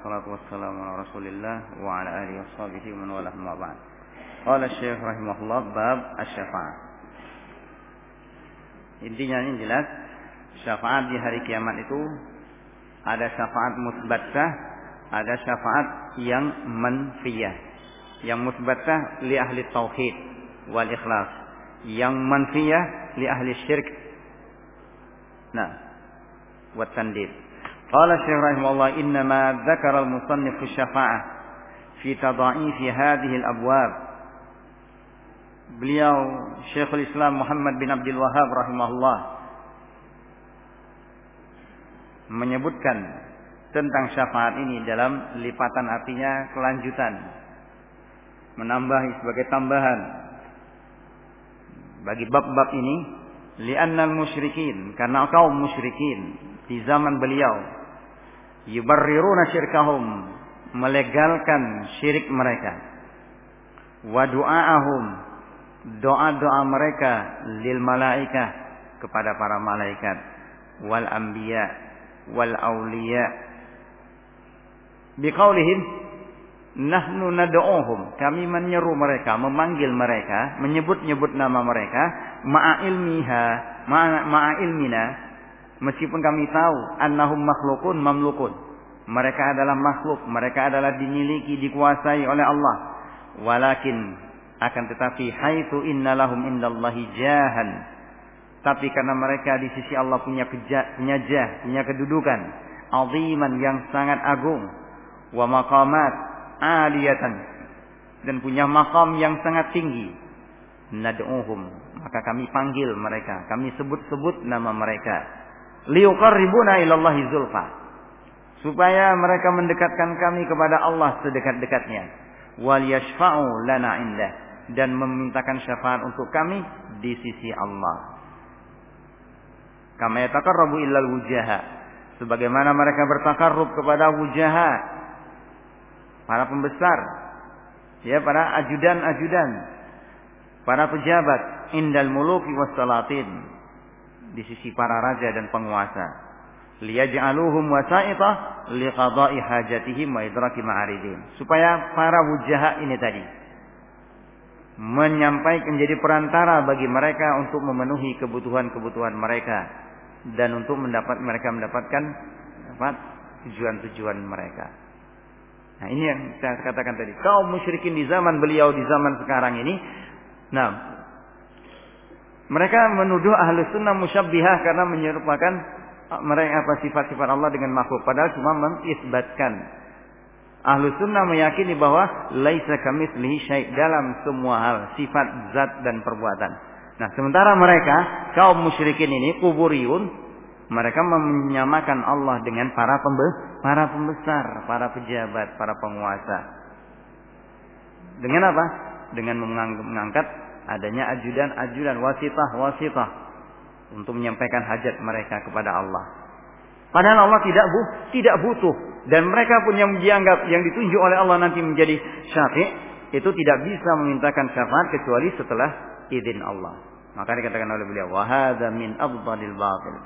Salatu wassalamu ala rasulillah wa ala alihi wa sahbihi wa man wala ma ba'd. Qala Syekh rahimahullah bab asy-syafa'ah. Intinya ini jelas syafaat di hari kiamat itu ada syafaat musbatah, ada syafaat yang manfiyah. Yang musbatah li ahli tauhid wal ikhlas. Yang manfiyah li ahli syirk. Nah, wa tandid. Qala Syekh rahimahullah innama dzakara al-musannif syafa'ah fi tadha'if hadhihi al-abwab. Beliau Syekhul Islam Muhammad bin Abdul Wahab rahimahullah menyebutkan tentang syafaat ini dalam lipatan artinya kelanjutan menambah sebagai tambahan bagi bab-bab ini li'annal musyrikin karena kaum musyrikin di zaman beliau yubarriruna syirkahum melegalkan syirik mereka. Wa du'aahum doa-doa mereka lil malaikah kepada para malaikat. Wal anbiya wal awliya biqaulihim nahnu nad'uhum kami menyeru mereka memanggil mereka menyebut-nyebut nama mereka. Ma'a ilmiha ma'a ilmina meskipun kami tahu annahum makhlukun mamlukun. Mereka adalah makhluk mereka adalah dimiliki dikuasai oleh Allah. Walakin akan tetapi haitsu innalahum indallahi jahan. Tapi karena mereka di sisi Allah punya keja, punya jah, punya kedudukan aziman yang sangat agung wa maqamat aliyatan dan punya makam yang sangat tinggi nad'uhum maka kami panggil mereka kami sebut-sebut nama mereka liuqarribuna ilallahi zulfa supaya mereka mendekatkan kami kepada Allah sedekat-dekatnya wal yashfa'u lana indah dan memintakan syafaat untuk kami di sisi Allah Kama yatakarrabu illal wujaha. Sebagaimana mereka bertakarrub kepada wujaha. Para pembesar. Ya, para ajudan-ajudan. Para pejabat. Indal muluki wassalatin. Di sisi para raja dan penguasa. Liyaj'aluhum wasa'ita liqada'i hajatihim wa idraki ma'aridin. Supaya para wujaha ini tadi menyampaikan menjadi perantara bagi mereka untuk memenuhi kebutuhan-kebutuhan mereka dan untuk mendapat mereka mendapatkan apa tujuan-tujuan mereka. Nah ini yang saya katakan tadi kaum musyrikin di zaman beliau di zaman sekarang ini, nah mereka menuduh ahlu sunnah musyabbihah karena menyerupakan mereka apa sifat-sifat Allah dengan makhluk padahal cuma mengisbatkan ahlu sunnah meyakini bahwa laisa kamitslihi syai' dalam semua hal sifat zat dan perbuatan Nah, sementara mereka kaum musyrikin ini kuburiyun mereka menyamakan Allah dengan para pembe para pembesar, para pejabat, para penguasa. Dengan apa? Dengan mengangkat adanya ajudan-ajudan wasitah wasitah untuk menyampaikan hajat mereka kepada Allah. Padahal Allah tidak bu, tidak butuh dan mereka pun yang dianggap yang ditunjuk oleh Allah nanti menjadi syafi' itu tidak bisa memintakan syafaat kecuali setelah izin Allah. Maka dikatakan oleh beliau, wahada min abdalil batil.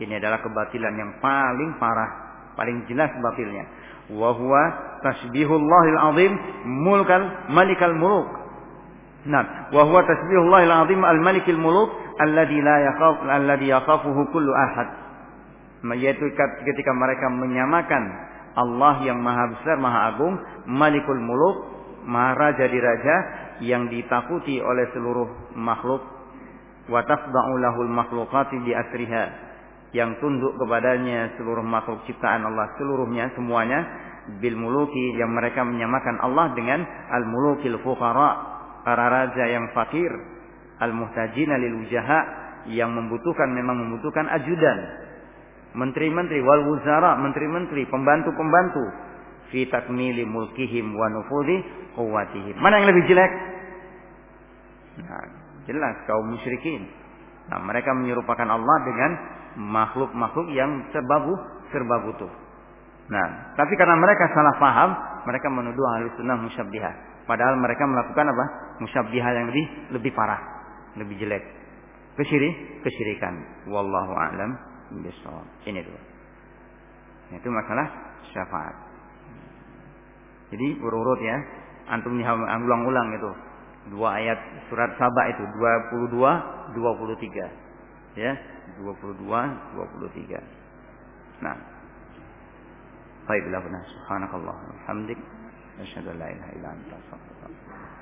Ini adalah kebatilan yang paling parah, paling jelas batilnya. Wahwa tasbihullahil azim mulkal malikal muluk. Nah, wahwa tasbihullahil azim al malikil muluk alladhi la yakhaf alladhi yakhafuhu kullu ahad. Yaitu ketika mereka menyamakan Allah yang maha besar, maha agung, malikul muluk, maha raja di raja, yang ditakuti oleh seluruh makhluk. Wa tafda'u lahul makhluqati bi asriha yang tunduk kepadanya seluruh makhluk ciptaan Allah seluruhnya semuanya bil muluki yang mereka menyamakan Allah dengan al mulukil fuqara para raja yang fakir al muhtajina lil wujaha yang membutuhkan memang membutuhkan ajudan menteri-menteri wal wuzara menteri-menteri pembantu-pembantu fi takmili mulkihim wa nufudhi quwwatihim mana yang lebih jelek nah, Jelas kaum musyrikin. Nah, mereka menyerupakan Allah dengan makhluk-makhluk yang serba serba butuh. Nah, tapi karena mereka salah paham, mereka menuduh ahli sunnah musyabbihah. Padahal mereka melakukan apa? Musyabbihah yang lebih lebih parah, lebih jelek. Kesyirik, kesyirikan. Wallahu a'lam bishawab. Ini dulu. Itu masalah syafaat. Jadi urut-urut ya. Antum ulang-ulang itu. Dua ayat surat Sabah itu 22 23. Ya, 22 23. Nah. Baiklah benar. Subhanakallah. Alhamdulillah. نشهد ان لا اله الا انت استغفرك